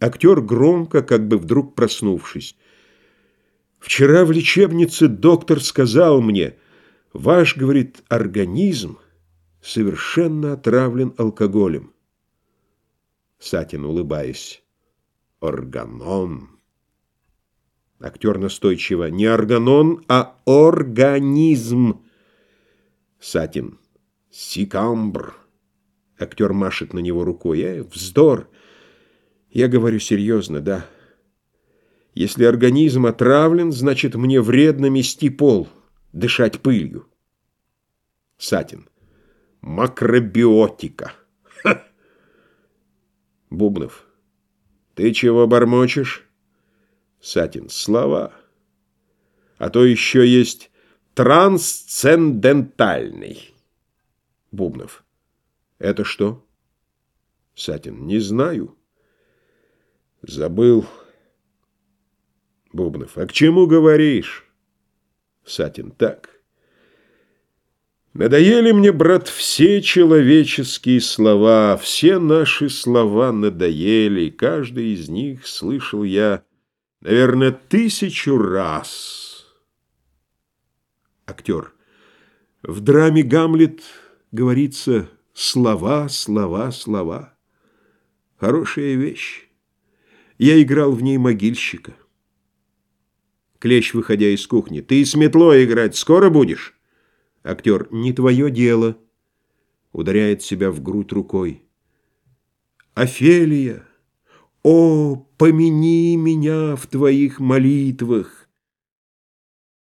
Актер громко, как бы вдруг проснувшись. «Вчера в лечебнице доктор сказал мне, ваш, — говорит, — организм совершенно отравлен алкоголем». Сатин, улыбаясь, «Органон». Актер настойчиво, «Не органон, а организм». Сатин, «Сикамбр». Актер машет на него рукой. «Э, вздор!» Я говорю серьезно, да. Если организм отравлен, значит, мне вредно мести пол, дышать пылью. Сатин. Макробиотика. Ха! Бубнов. Ты чего бормочешь? Сатин. Слова. А то еще есть трансцендентальный. Бубнов. Это что? Сатин. Не знаю. Забыл. Бубнов. А к чему говоришь? Сатин. Так. Надоели мне, брат, все человеческие слова, все наши слова надоели, каждый из них слышал я, наверное, тысячу раз. Актер. В драме «Гамлет» говорится «слова, слова, слова». Хорошая вещь. Я играл в ней могильщика. Клещ, выходя из кухни. «Ты с метлой играть скоро будешь?» Актер. «Не твое дело». Ударяет себя в грудь рукой. «Офелия, о, помяни меня в твоих молитвах!»